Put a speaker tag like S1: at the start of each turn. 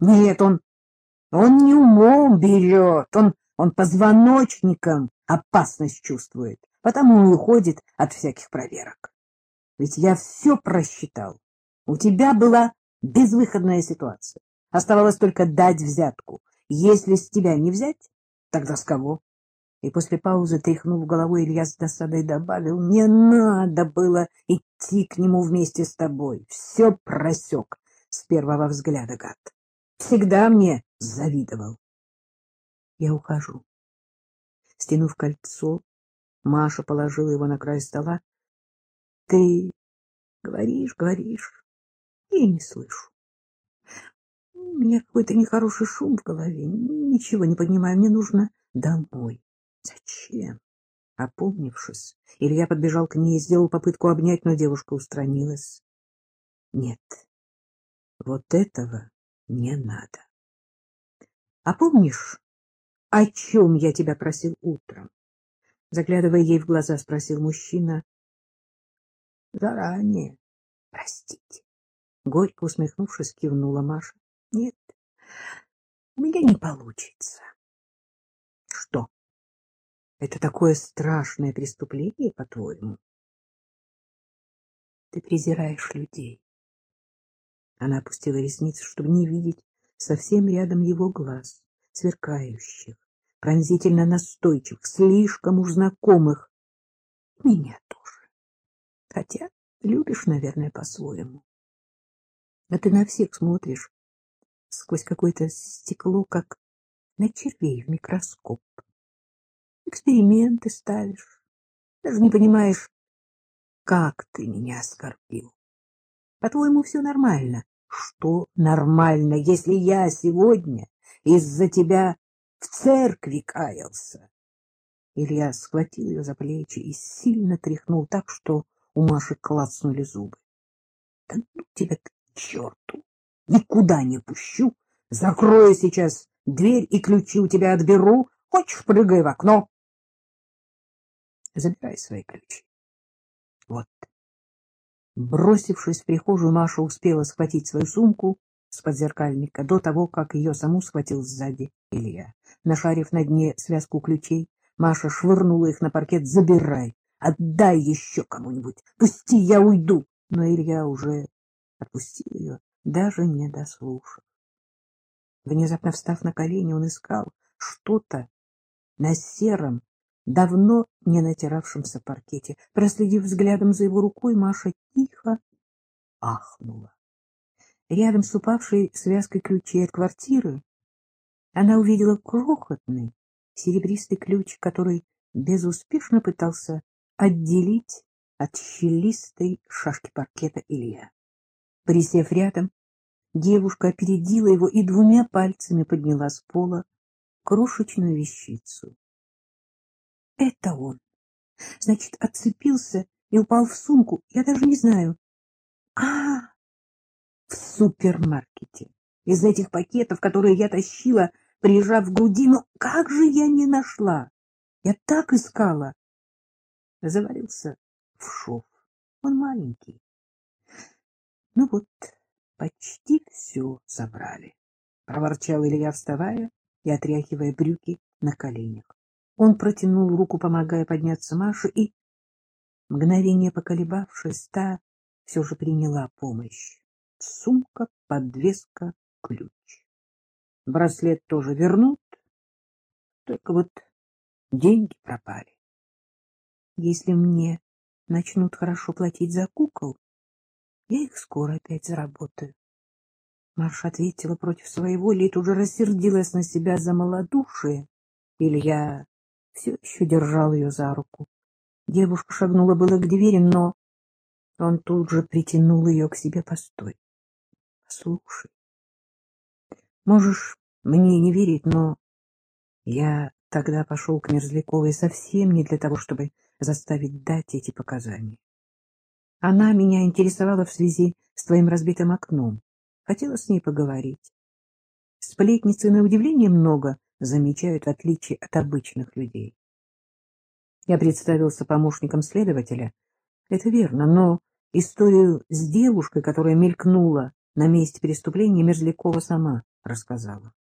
S1: Нет, он, он не умом берет, он, он позвоночником опасность чувствует, потому и уходит от всяких проверок. Ведь я все просчитал. У тебя была безвыходная ситуация. Оставалось только дать взятку. Если с тебя не взять, тогда с кого? И после паузы, тряхнув головой, Илья с досадой добавил, не надо было идти к нему вместе с тобой. Все просек с первого взгляда, гад. Всегда мне завидовал. Я ухожу. Стянув кольцо, Маша положила его на край стола. Ты говоришь, говоришь, я не слышу. У меня какой-то нехороший шум в голове. Ничего не понимаю, мне нужно домой. Зачем? Опомнившись, Илья подбежал к ней и сделал попытку обнять, но девушка устранилась. Нет, вот этого не надо. А помнишь, о чем я тебя просил утром? Заглядывая ей в глаза, спросил мужчина. Заранее. Простите. Горько усмехнувшись, кивнула Маша. Нет, у меня не получится. Что? Это такое страшное преступление, по-твоему? Ты презираешь людей. Она опустила ресницы, чтобы не видеть совсем рядом его глаз, сверкающих, пронзительно настойчивых, слишком уж знакомых. Меня тоже. Хотя любишь, наверное, по-своему. А ты на всех смотришь сквозь какое-то стекло, как на червей в микроскоп. Эксперименты ставишь. Даже не понимаешь, как ты меня оскорбил. По-твоему, все нормально. Что нормально, если я сегодня из-за тебя в церкви каялся? Илья схватил ее за плечи и сильно тряхнул так, что у Маши клацнули зубы. — Да ну тебя к черту! Никуда не пущу! Закрою сейчас дверь и ключи у тебя отберу. Хочешь, прыгай в окно. Забирай свои ключи. Вот. Бросившись в прихожую, Маша успела схватить свою сумку с подзеркальника до того, как ее саму схватил сзади Илья. Нашарив на дне связку ключей, Маша швырнула их на паркет. «Забирай! Отдай еще кому-нибудь! Пусти, я уйду!» Но Илья уже отпустил ее, даже не дослушав. Внезапно встав на колени, он искал что-то на сером, давно не натиравшемся паркете. Проследив взглядом за его рукой, Маша тихо ахнула. Рядом с упавшей связкой ключей от квартиры она увидела крохотный серебристый ключ, который безуспешно пытался отделить от щелистой шашки паркета Илья. Присев рядом, девушка опередила его и двумя пальцами подняла с пола крошечную вещицу. Это он. Значит, отцепился и упал в сумку. Я даже не знаю. А, в супермаркете. Из этих пакетов, которые я тащила, прижав к груди, ну как же я не нашла? Я так искала. Заварился в шов. Он маленький. Ну вот, почти все забрали. Проворчал Илья, вставая и отряхивая брюки на коленях. Он протянул руку, помогая подняться Маше, и, мгновение поколебавшись, та все же приняла помощь. Сумка, подвеска, ключ. Браслет тоже вернут, только вот деньги пропали. Если мне начнут хорошо платить за кукол, я их скоро опять заработаю. Марша ответила против своей воли и тут же рассердилась на себя за малодушие. Илья все еще держал ее за руку. Девушка шагнула было к двери, но он тут же притянул ее к себе. Постой, послушай. Можешь мне не верить, но я тогда пошел к Мерзляковой совсем не для того, чтобы заставить дать эти показания. Она меня интересовала в связи с твоим разбитым окном. Хотела с ней поговорить. Сплетницы, на удивление, много замечают отличия от обычных людей. Я представился помощником следователя. Это верно, но историю с девушкой, которая мелькнула на месте преступления, Мерзлякова сама рассказала.